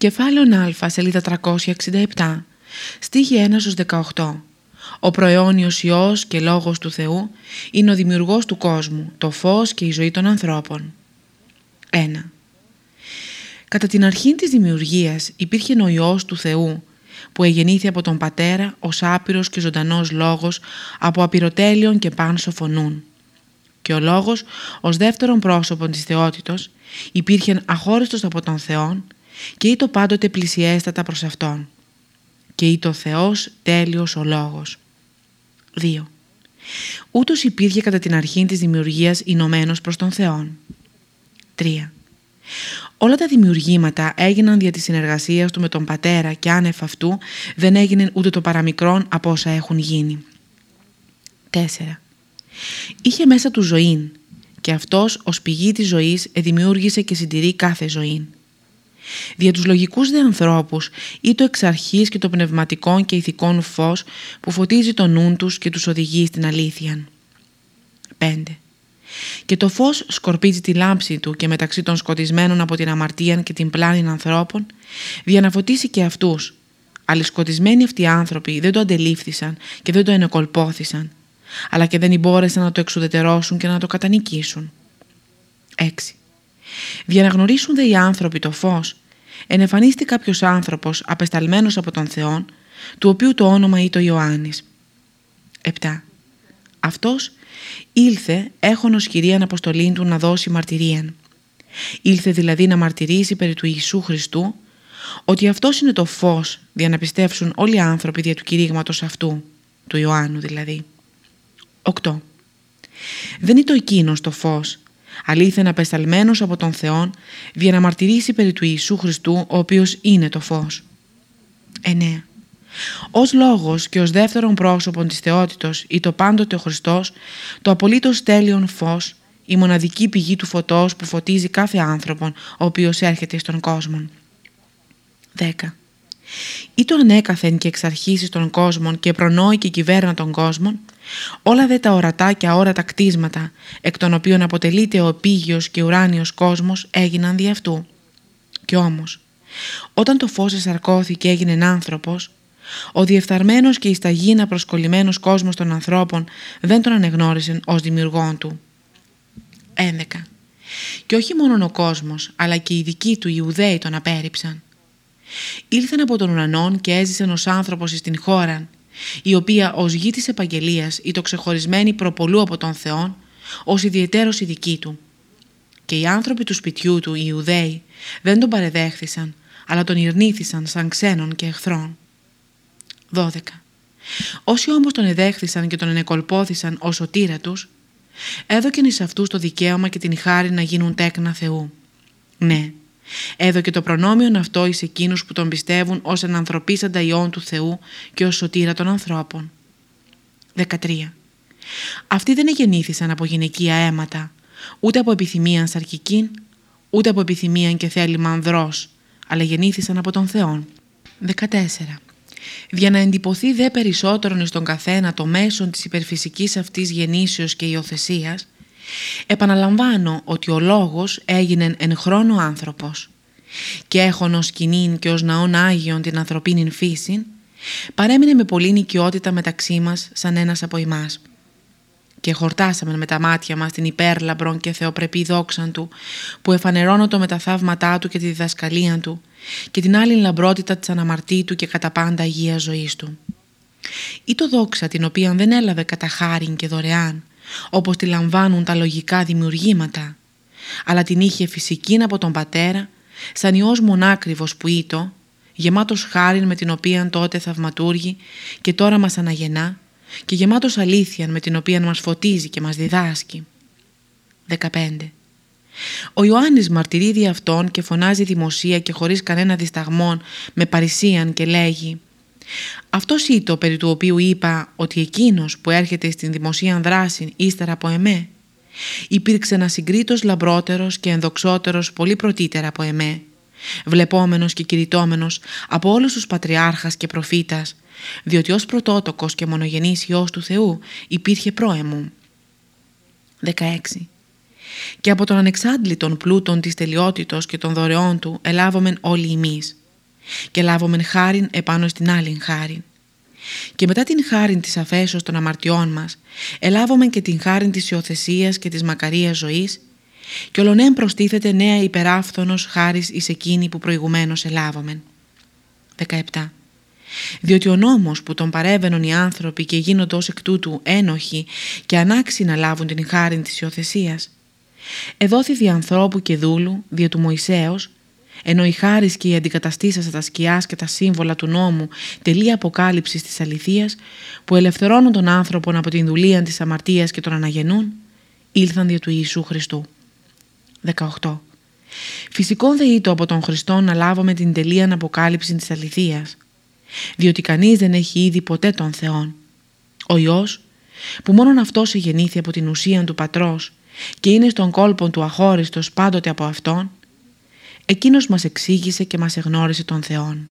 Κεφάλαιο Α, σελίδα 367, στίχη 1 18. Ο προαιώνιος Υιός και Λόγος του Θεού είναι ο δημιουργός του κόσμου, το φως και η ζωή των ανθρώπων. 1. Κατά την αρχή της δημιουργίας υπήρχε ο Υιός του Θεού που εγεννήθη από τον Πατέρα ως άπειρος και ζωντανός λόγος από απειροτέλειον και πάνσο φωνούν. Και ο λόγος ως δεύτερον πρόσωπον της θεότητος υπήρχε αχώριστος από τον Θεόν και ήτο πάντοτε πλησιέστατα προς Αυτόν και ήτο Θεός τέλειος ο Λόγος. 2. Ούτως υπήρχε κατά την αρχή της δημιουργίας ηνωμένος προς τον Θεόν. 3. Όλα τα δημιουργήματα έγιναν δια της συνεργασίας του με τον Πατέρα και άνευ αυτού δεν έγινε ούτε το παραμικρόν από όσα έχουν γίνει. 4. Είχε μέσα του ζωήν και αυτός ως πηγή της ζωής εδημιούργησε και συντηρεί κάθε ζωήν. Δια τους λογικούς δε ανθρώπους ή το εξ αρχής και το πνευματικών και ηθικών φως που φωτίζει το νου τους και τους οδηγεί στην αλήθεια. 5. Και το φως σκορπίζει τη λάμψη του και μεταξύ των σκοτισμένων από την αμαρτία και την πλάνη ανθρώπων, για να φωτίσει και αυτούς. Αλλά οι σκοτισμένοι αυτοί οι άνθρωποι δεν το αντελήφθησαν και δεν το ενεκολπώθησαν, αλλά και δεν μπόρεσαν να το εξουδετερώσουν και να το κατανικήσουν. 6. Για να γνωρίσουν δε οι άνθρωποι το φως, ενεφανίστη κάποιος άνθρωπος απεσταλμένος από τον Θεό, του οποίου το όνομα ήταν Ιωάννης. 7. Αυτός ήλθε έχον ως κυρίαν αποστολή του να δώσει μαρτυρίαν. Ήλθε δηλαδή να μαρτυρήσει περί του Ιησού Χριστού ότι αυτός είναι το φως για να πιστεύσουν όλοι οι άνθρωποι δια του κηρύγματος αυτού, του Ιωάννου δηλαδή. 8. Δεν είναι το εκείνος το φως, αλήθεν απεσταλμένος από τον Θεόν, για να μαρτυρήσει περί του Ιησού Χριστού, ο οποίος είναι το φως. 9. Ως λόγος και ως δεύτερον πρόσωπον της θεότητος ή το πάντοτε ο Χριστός, το απολύτως τέλειον φως, η μοναδική πηγή του φωτός που φωτίζει κάθε άνθρωπον ο οποίος έρχεται στον κόσμο. 10. Ή το ανέκαθεν και εξαρχίσει των κόσμων και προνόη και κυβέρνα των κόσμων, όλα δε τα ορατά και αόρατα κτίσματα, εκ των οποίων αποτελείται ο επίγειος και ουράνιος κόσμος, έγιναν δι' αυτού. Κι όμως, όταν το φως εσαρκώθη και έγινε άνθρωπος, ο διεφθαρμένος και η σταγίνα προσκολλημένος κόσμος των ανθρώπων δεν τον ανεγνώρισαν ως δημιουργόν του. 11. Και όχι μόνο ο κόσμος, αλλά και οι δικοί του Ιουδαίοι τον απέρριψαν. Ήλθαν από τον ουρανόν και έζησαν ως άνθρωπος στην χώρα, η οποία ως γη της επαγγελίας ή το ξεχωρισμένη προπολού από τον Θεόν, ως ιδιαιτέρως η δική του. Και οι άνθρωποι του σπιτιού του, οι Ιουδαίοι, δεν τον παρεδέχθησαν, αλλά τον ειρνήθησαν σαν ξένων και εχθρών. 12. Όσοι όμως τον εδέχθησαν και τον ενεκολπώθησαν ως σωτήρα τους, έδωκεν εις αυτούς το δικαίωμα και την χάρη να γίνουν τέκνα Θεού. Ναι, έδωκε το προνόμιον αυτό εις εκείνους που τον πιστεύουν ως ανθρωπίσαντα ιόν του Θεού και ως σωτήρα των ανθρώπων. 13. Αυτοί δεν εγεννήθησαν από γυναικεία αίματα, ούτε από επιθυμίαν σαρκικήν, ούτε από επιθυμίαν και θέλημα ανδρός, αλλά γεννήθησαν από τον Θεόν. 14. Για να εντυπωθεί δε περισσότερον εις τον καθένα το μέσον της υπερφυσικής αυτής γεννήσεως και υιοθεσίας, επαναλαμβάνω ότι ο λόγος έγινε εν χρόνο άνθρωπος και έχον ως κοινήν και ως ναόν Άγιον την ανθρωπίνην φύση, παρέμεινε με πολλή νοικιότητα μεταξύ μας σαν ένας από εμάς και χορτάσαμε με τα μάτια μας την υπέρλαμπρον και θεοπρεπή δόξαν του που εφανερώνωτο με τα θαύματά του και τη διδασκαλία του και την άλλη λαμπρότητα της αναμαρτήτου και κατά πάντα υγεία ζωής του. Ή το δόξα την οποία δεν έλαβε κατά χάριν και δωρεάν όπως τη λαμβάνουν τα λογικά δημιουργήματα αλλά την είχε φυσική από τον πατέρα σαν ιός μονάκριβος που ήτο γεμάτος χάριν με την οποία τότε θαυματούργη και τώρα μας αναγεννά και γεμάτος αλήθεια με την οποία μας φωτίζει και μας διδάσκει. 15. Ο Ιωάννης μαρτυρεί δι' αυτόν και φωνάζει δημοσία και χωρίς κανένα δισταγμόν με παρησίαν και λέγει «Αυτός ήτο περί του οποίου είπα ότι εκείνος που έρχεται στην δημοσία δράση ύστερα από εμέ υπήρξε ένας συγκρίτος λαμπρότερος και ενδοξότερος πολύ πρωτύτερα από εμέ βλεπόμενος και κηρυτόμενος από όλους τους πατριάρχας και προφήτας διότι ως πρωτότοκος και μονογενής Υιός του Θεού υπήρχε πρόεμου. 16. Και από τον ανεξάντλητον πλούτον της τελειότητος και των δωρεών του ελάβομεν όλοι εμείς. και λάβομεν χάριν επάνω στην άλλη χάριν. Και μετά την χάριν της αφέσεως των αμαρτιών μας, ελάβομεν και την χάριν της υιοθεσίας και της μακαρίας ζωής και ολονέμ προστίθεται νέα υπεράφθονος χάρις εις εκείνη που προηγουμένως ελάβομεν. 17. Διότι ο νόμος που τον παρέβαινον οι άνθρωποι και γίνονται ως εκ τούτου ένοχοι και ανάξι να λάβουν την χάριν της υιοθεσίας, εδόθη δι' ανθρώπου και δούλου, δια του Μωυσέως, ενώ η χάρις και η αντικαταστήσα τα σκιάς και τα σύμβολα του νόμου τελεία αποκάλυψης της αληθείας που ελευθερώνουν τον άνθρωπο από την δουλεία της αμαρτίας και τον αναγεννούν, ήλθαν δια του Ιησού Χριστού. 18. Φυσικό δε ήτο από τον Χριστό να λάβουμε την τελεία αποκάλυψη της αληθείας, διότι κανείς δεν έχει ήδη ποτέ τον Θεόν. Ο Υιός, που μόνον αυτός γεννήθη από την ουσία του Πατρός και είναι στον κόλπο του αχώριστος πάντοτε από Αυτόν, εκείνος μας εξήγησε και μας εγνώρισε τον Θεόν.